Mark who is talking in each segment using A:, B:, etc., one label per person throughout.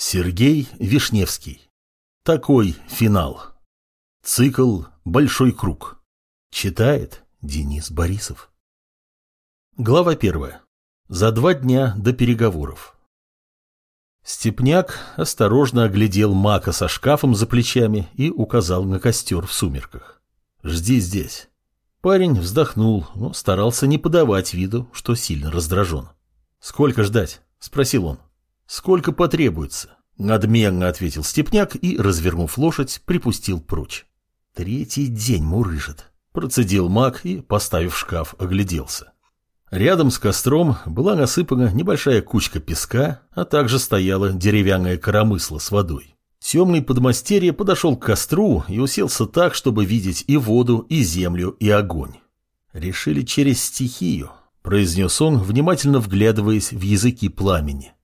A: Сергей Вишневский. Такой финал. Цикл «Большой круг». Читает Денис Борисов. Глава первая. За два дня до переговоров. Степняк осторожно оглядел мака со шкафом за плечами и указал на костер в сумерках. «Жди здесь». Парень вздохнул, но старался не подавать виду, что сильно раздражен. «Сколько ждать?» – спросил он. «Сколько потребуется?» — надменно ответил Степняк и, развернув лошадь, припустил прочь. «Третий день мурыжит», — процедил маг и, поставив шкаф, огляделся. Рядом с костром была насыпана небольшая кучка песка, а также стояла деревянная коромысла с водой. Темный подмастерье подошел к костру и уселся так, чтобы видеть и воду, и землю, и огонь. «Решили через стихию», — произнес он, внимательно вглядываясь в языки пламени.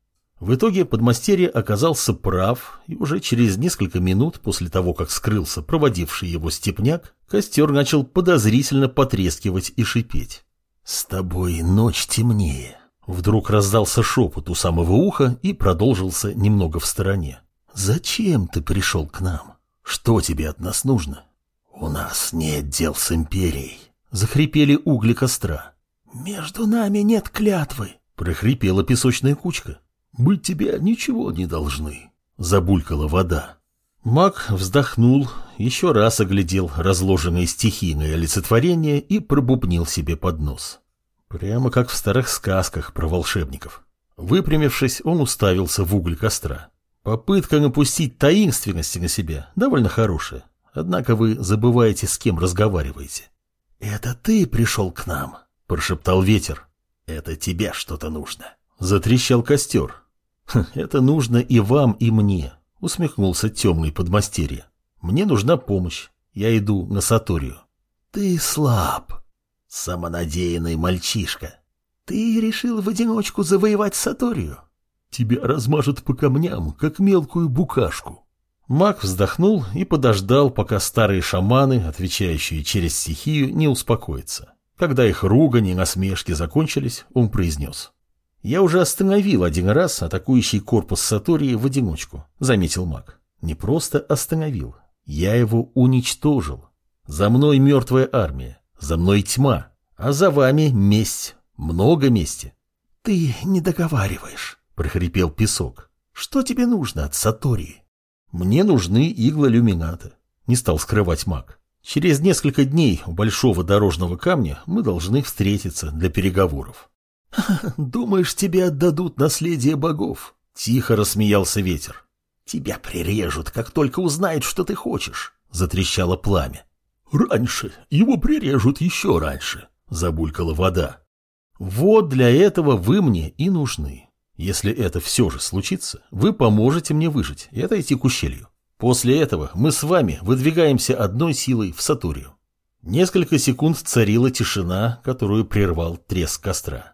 A: В итоге подмастерье оказался прав, и уже через несколько минут после того, как скрылся проводивший его степняк, костер начал подозрительно потрескивать и шипеть. «С тобой ночь темнее». Вдруг раздался шепот у самого уха и продолжился немного в стороне. «Зачем ты пришел к нам? Что тебе от нас нужно?» «У нас нет дел с империей», — захрипели угли костра. «Между нами нет клятвы», — прохрипела песочная кучка. «Мы тебе ничего не должны», — забулькала вода. Маг вздохнул, еще раз оглядел разложенные стихийные олицетворения и пробубнил себе под нос. Прямо как в старых сказках про волшебников. Выпрямившись, он уставился в уголь костра. Попытка напустить таинственности на себя довольно хорошая. Однако вы забываете, с кем разговариваете. «Это ты пришел к нам», — прошептал ветер. «Это тебе что-то нужно». Затрещал костер. «Это нужно и вам, и мне», — усмехнулся темный подмастерье. «Мне нужна помощь. Я иду на Саторию». «Ты слаб, самонадеянный мальчишка. Ты решил в одиночку завоевать Саторию?» «Тебя размажут по камням, как мелкую букашку». Маг вздохнул и подождал, пока старые шаманы, отвечающие через стихию, не успокоятся. Когда их ругань и насмешки закончились, он произнес. «Я уже остановил один раз атакующий корпус Сатории в одиночку», — заметил маг. «Не просто остановил. Я его уничтожил. За мной мертвая армия, за мной тьма, а за вами месть, много мести». «Ты не договариваешь», — прохрипел песок. «Что тебе нужно от Сатории?» «Мне нужны иглы люмината», — не стал скрывать маг. «Через несколько дней у большого дорожного камня мы должны встретиться для переговоров». «Думаешь, тебе отдадут наследие богов?» — тихо рассмеялся ветер. «Тебя прирежут, как только узнают, что ты хочешь», — затрещало пламя. «Раньше его прирежут еще раньше», — забулькала вода. «Вот для этого вы мне и нужны. Если это все же случится, вы поможете мне выжить и отойти к ущелью. После этого мы с вами выдвигаемся одной силой в Сатурию». Несколько секунд царила тишина, которую прервал треск костра.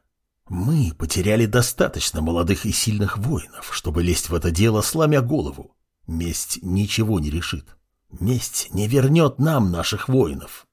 A: Мы потеряли достаточно молодых и сильных воинов, чтобы лезть в это дело, сломя голову. Месть ничего не решит. Месть не вернет нам наших воинов.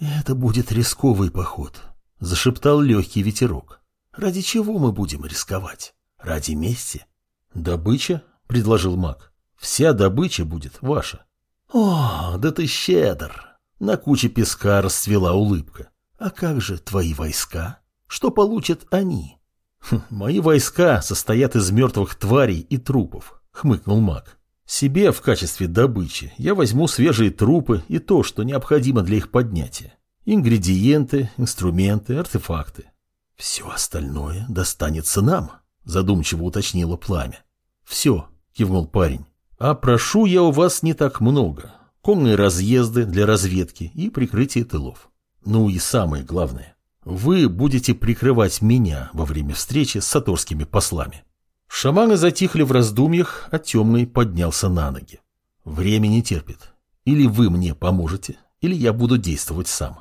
A: Это будет рисковый поход, — зашептал легкий ветерок. Ради чего мы будем рисковать? Ради мести? Добыча, — предложил маг. Вся добыча будет ваша. О, да ты щедр! На куче песка расцвела улыбка. А как же твои войска? Что получат они? Хм, мои войска состоят из мертвых тварей и трупов, хмыкнул маг. Себе в качестве добычи я возьму свежие трупы и то, что необходимо для их поднятия. Ингредиенты, инструменты, артефакты. Все остальное достанется нам, задумчиво уточнило пламя. Все, кивнул парень. А прошу я у вас не так много. Конные разъезды для разведки и прикрытие тылов. Ну и самое главное. Вы будете прикрывать меня во время встречи с саторскими послами. Шаманы затихли в раздумьях, а темный поднялся на ноги. Время не терпит. Или вы мне поможете, или я буду действовать сам.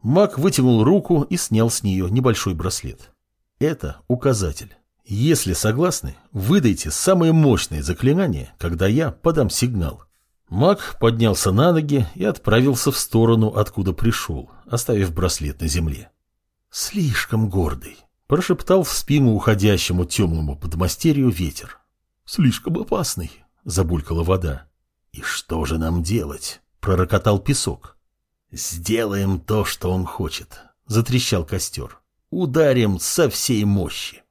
A: Маг вытянул руку и снял с нее небольшой браслет. Это указатель. Если согласны, выдайте самое мощное заклинание, когда я подам сигнал. Маг поднялся на ноги и отправился в сторону, откуда пришел, оставив браслет на земле. «Слишком гордый», — прошептал в спину уходящему темному подмастерью ветер. Слишком опасный, забулькала вода. И что же нам делать? Пророкотал песок. Сделаем то, что он хочет, затрещал костер. Ударим со всей мощи.